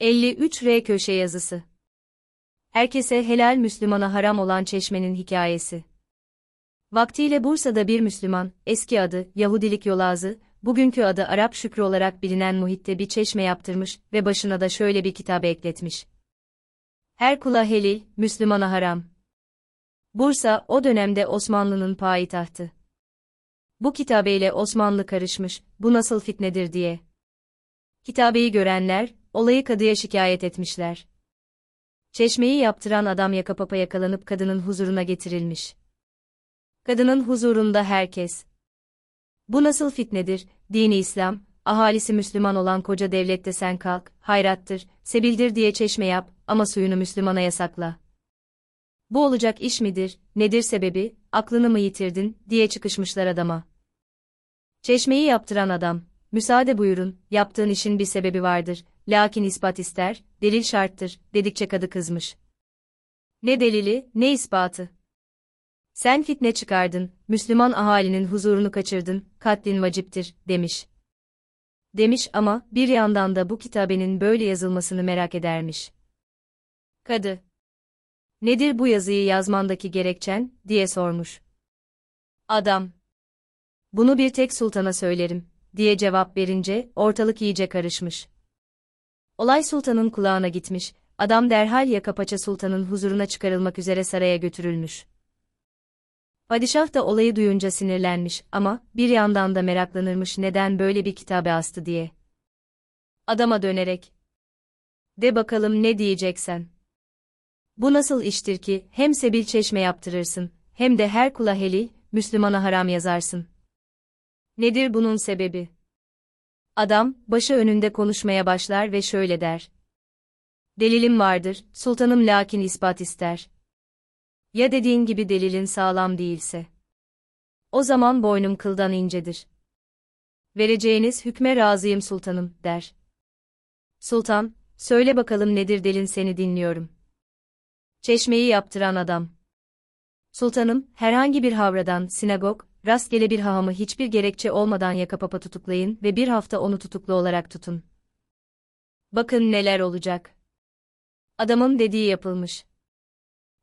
53 R köşe yazısı. Herkese helal Müslümana haram olan çeşmenin hikayesi. Vaktiyle Bursa'da bir Müslüman, eski adı Yahudilik Yolazı, bugünkü adı Arap Şükrü olarak bilinen muhitte bir çeşme yaptırmış ve başına da şöyle bir kitabı ekletmiş. Her kula helil, Müslümana haram. Bursa, o dönemde Osmanlı'nın payitahtı. Bu kitabeyle Osmanlı karışmış, bu nasıl fitnedir diye. Kitabeyi görenler, olayı kadıya şikayet etmişler. Çeşmeyi yaptıran adam yakapapa yakalanıp kadının huzuruna getirilmiş. Kadının huzurunda herkes. Bu nasıl fitnedir, dini İslam, ahalisi Müslüman olan koca devlette sen kalk, hayrattır, sebildir diye çeşme yap, ama suyunu Müslümana yasakla. Bu olacak iş midir, nedir sebebi, aklını mı yitirdin, diye çıkışmışlar adama. Çeşmeyi yaptıran adam, müsaade buyurun, yaptığın işin bir sebebi vardır, lakin ispat ister, delil şarttır, dedikçe kadı kızmış. Ne delili, ne ispatı? Sen fitne çıkardın, Müslüman ahalinin huzurunu kaçırdın, katlin vaciptir, demiş. Demiş ama, bir yandan da bu kitabenin böyle yazılmasını merak edermiş. Kadı. Nedir bu yazıyı yazmandaki gerekçen, diye sormuş. Adam. Bunu bir tek sultana söylerim, diye cevap verince, ortalık iyice karışmış. Olay sultanın kulağına gitmiş, adam derhal Yakapaça sultanın huzuruna çıkarılmak üzere saraya götürülmüş. Padişah da olayı duyunca sinirlenmiş ama bir yandan da meraklanırmış neden böyle bir kitabe astı diye. Adama dönerek. De bakalım ne diyeceksen. Bu nasıl iştir ki hem sebil çeşme yaptırırsın, hem de her kula heli, Müslümana haram yazarsın. Nedir bunun sebebi? Adam, başı önünde konuşmaya başlar ve şöyle der. Delilim vardır, sultanım lakin ispat ister. Ya dediğin gibi delilin sağlam değilse? O zaman boynum kıldan incedir. Vereceğiniz hükme razıyım sultanım, der. Sultan, söyle bakalım nedir delin seni dinliyorum. Çeşmeyi yaptıran adam. Sultanım, herhangi bir havradan, sinagog, rastgele bir hahamı hiçbir gerekçe olmadan yakapapa tutuklayın ve bir hafta onu tutuklu olarak tutun. Bakın neler olacak. Adamın dediği yapılmış.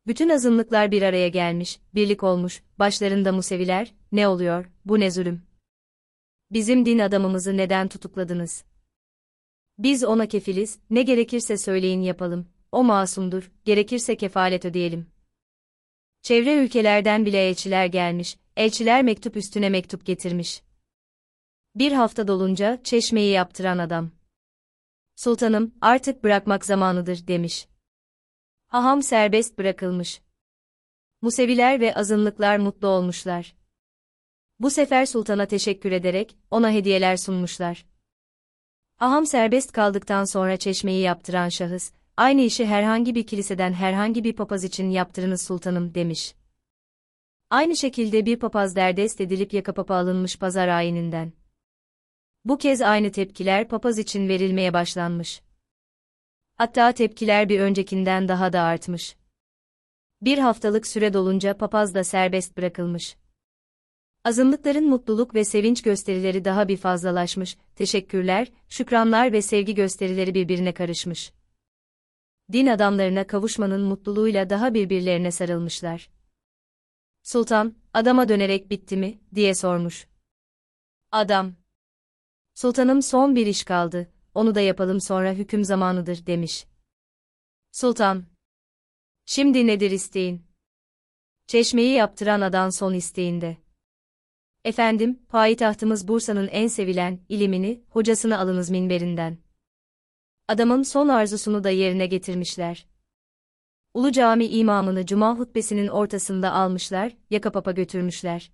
Bütün azınlıklar bir araya gelmiş, birlik olmuş, başlarında Museviler, ne oluyor, bu ne zulüm. Bizim din adamımızı neden tutukladınız? Biz ona kefiliz, ne gerekirse söyleyin yapalım, o masumdur, gerekirse kefalet ödeyelim. Çevre ülkelerden bile elçiler gelmiş, elçiler mektup üstüne mektup getirmiş. Bir hafta dolunca çeşmeyi yaptıran adam. Sultanım, artık bırakmak zamanıdır demiş. Haham serbest bırakılmış. Museviler ve azınlıklar mutlu olmuşlar. Bu sefer sultana teşekkür ederek ona hediyeler sunmuşlar. Haham serbest kaldıktan sonra çeşmeyi yaptıran şahıs, aynı işi herhangi bir kiliseden herhangi bir papaz için yaptırınız sultanım demiş. Aynı şekilde bir papaz derdest edilip yakapapa alınmış pazar ayininden. Bu kez aynı tepkiler papaz için verilmeye başlanmış. Hatta tepkiler bir öncekinden daha da artmış. Bir haftalık süre dolunca papaz da serbest bırakılmış. Azınlıkların mutluluk ve sevinç gösterileri daha bir fazlalaşmış, teşekkürler, şükranlar ve sevgi gösterileri birbirine karışmış. Din adamlarına kavuşmanın mutluluğuyla daha birbirlerine sarılmışlar. Sultan, adama dönerek bitti mi, diye sormuş. Adam. Sultanım son bir iş kaldı, onu da yapalım sonra hüküm zamanıdır demiş. Sultan. Şimdi nedir isteğin? Çeşmeyi yaptıran adan son isteğinde. Efendim, payitahtımız Bursa'nın en sevilen, ilimini, hocasını alınız minberinden. Adamın son arzusunu da yerine getirmişler. Ulu Cami imamını cuma hutbesinin ortasında almışlar, yakapapa götürmüşler.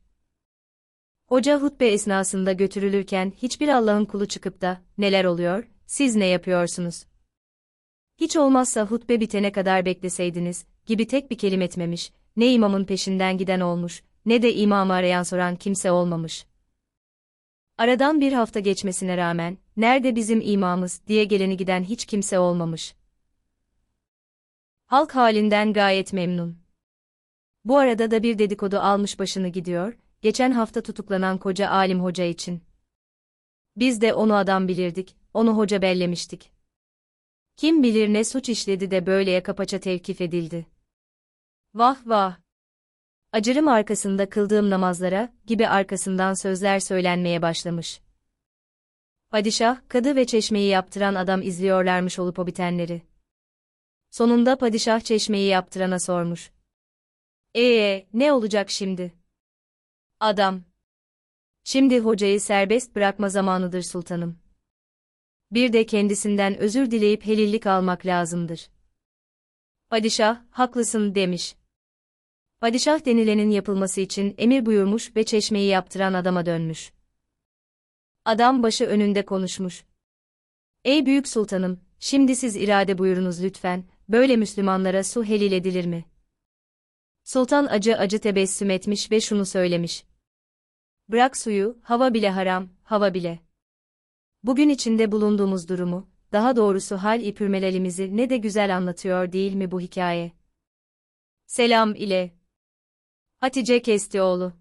Hoca hutbe esnasında götürülürken hiçbir Allah'ın kulu çıkıp da, neler oluyor, siz ne yapıyorsunuz? Hiç olmazsa hutbe bitene kadar bekleseydiniz, gibi tek bir kelime etmemiş, ne imamın peşinden giden olmuş, ne de imamı arayan soran kimse olmamış. Aradan bir hafta geçmesine rağmen, nerede bizim imamız diye geleni giden hiç kimse olmamış. Halk halinden gayet memnun. Bu arada da bir dedikodu almış başını gidiyor, geçen hafta tutuklanan koca alim hoca için. Biz de onu adam bilirdik, onu hoca bellemiştik. Kim bilir ne suç işledi de böyle yaka paça tevkif edildi. Vah vah! Acırım arkasında kıldığım namazlara, gibi arkasından sözler söylenmeye başlamış. Padişah, kadı ve çeşmeyi yaptıran adam izliyorlarmış olup o bitenleri. Sonunda padişah çeşmeyi yaptırana sormuş. Ee, ne olacak şimdi? Adam. Şimdi hocayı serbest bırakma zamanıdır sultanım. Bir de kendisinden özür dileyip helillik almak lazımdır. Padişah, haklısın demiş. Padişah denilenin yapılması için emir buyurmuş ve çeşmeyi yaptıran adama dönmüş. Adam başı önünde konuşmuş. Ey büyük sultanım, şimdi siz irade buyurunuz lütfen, böyle Müslümanlara su helil edilir mi? Sultan acı acı tebessüm etmiş ve şunu söylemiş. Bırak suyu, hava bile haram, hava bile. Bugün içinde bulunduğumuz durumu, daha doğrusu hal ipürmelerimizi ne de güzel anlatıyor değil mi bu hikaye? Selam ile. Hatice Kestioğlu